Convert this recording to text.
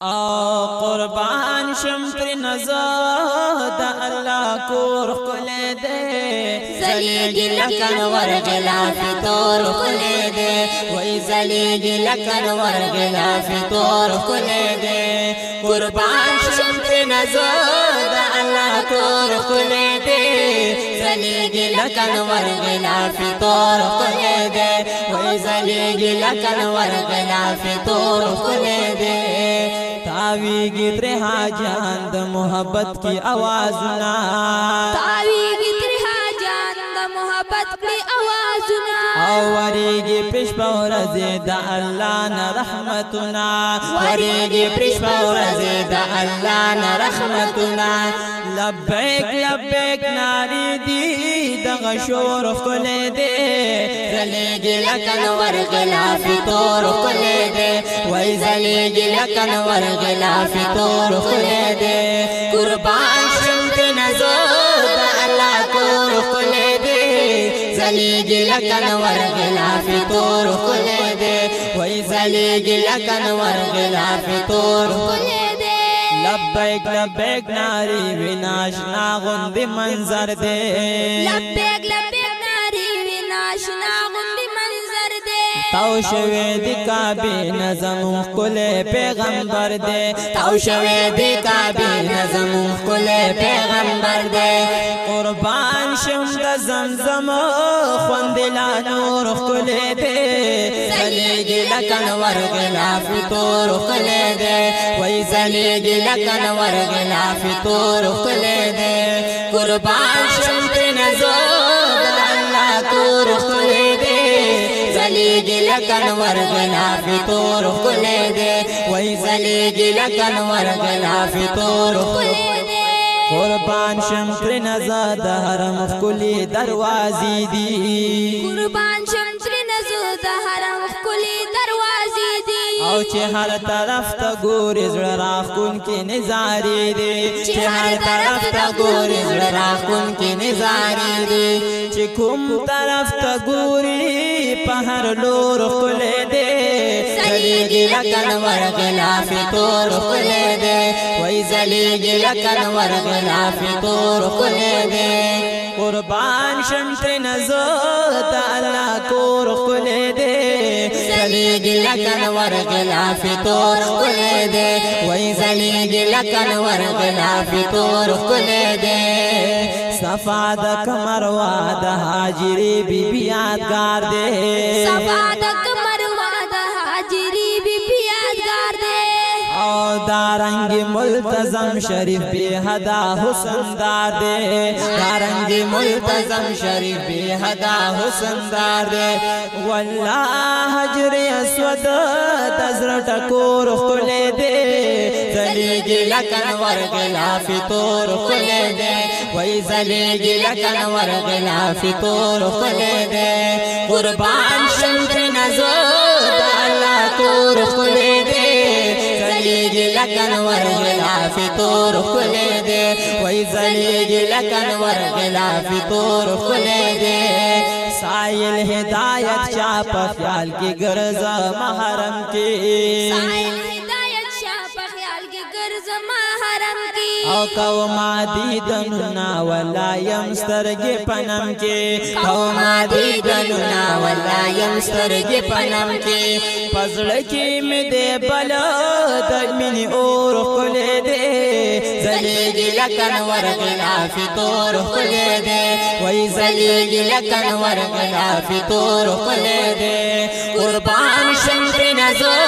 أو قربان شم پر نزاد الله کور کله دے۔ زلیگی لکن ورغلا فی تور کله دے۔ وای زلیگی لکن ورغلا فی تور کله دے۔ قربان شم پر نزاد الله کور کله دے۔ زلیگی لکن ورغلا فی تور کله دے۔ وای زلیگی لکن ورغلا فی تور کله دے۔ تاویږي تر حاجان د محبت کی اوازونه تاویږي تر حاجان د محبت کی اوازونه او ورېږي پښ په ورځ د الله نه رحمتونه. ورېږي پښ په ورځ د الله نه رحمتونه. لبیک لبیک ناری دی د غشور خلې دی. زلیږي لکن ورغلا فی تور خلې دې وای زلیږي لکن ورغلا فی تور خلې دې قربان شم دې نزور د الله کور خلې دې زلیږي لکن ورغلا فی تور خلې دې وای زلیږي لکن ورغلا فی تور خلې لبیک لبیک ناری ویناشنا غوندی منظر دے لبیک لبیک ناری دے تاو شوی دی کعبه نظم کل پیغمبر دے. تاو شوی دی کعبه نظم کل پیغمبر دے. قربان شم د زمزم خوندلا نور کل دے. زلیگی لکن ورغلا فی تور کل دے. وی زلیگی لکن ورغلا فی تور کل دے. قربان زلیگی لکن ورغلا فی تور کل دے وی زلیگی لکن ورغلا فی تور کل دے قربان شم تر نزاد حرم خلی دروازی دی قربان شم تر نزاد حرم خلی دروازی دی او چې هر طرف ته ګورې زړه راخون کې نظارې دي چې هر طرف ته ګورې زړه راخون کې نظارې دي چې کوم طرف ته ګورې په هر لور خلې دي زلیږي لکن ورغلا فی تور خلې دي وای زلیږي لکن ورغلا فی تور خلې دي قربان شمت نزد الله کور خلې دي زلیږي لکن ورغلا فی تور خلې دي وای زلیږي لکن ورغلا فی تور دي सफ़ा द कमरवा द हाजिरी बीबी यादगार दे। सफ़ा द कमरवा द हाजिरी बीबी यादगार दे। और दारंगी मुल्तजम शरीफ बेहदा हुसन दार दे। दारंगी मुल्तजम शरीफ बेहदा हुसन दार दे। वल्ला हजरे अस्वद तजर टकोर खुले दे। चली गिला कनवर गिला फितोर खुले दे। وای زلیږي لکن ورغلا فی تور خلې دے قربان شمت نزور الله تور خلې دے زلیږي لکن ورغلا فی تور خلې دے وای زلیږي لکن ورغلا فی تور خلې دے سائل ہدایت چا په خیال کې ګرځا محرم کې سائل ہدایت شاہ په خیال کې ګرځ محرم کې او کو ما دیدننا ولا یم سترګې پنم کې او ما دیدننا ولا یم سترګې پنم کې پزړ کې مې دې بل د مینې اور خلې دې زلیږي لکن ورغلا فی تور خلې دې وای زلیږي لکن ورغلا فی تور خلې دې قربان شم پر نزور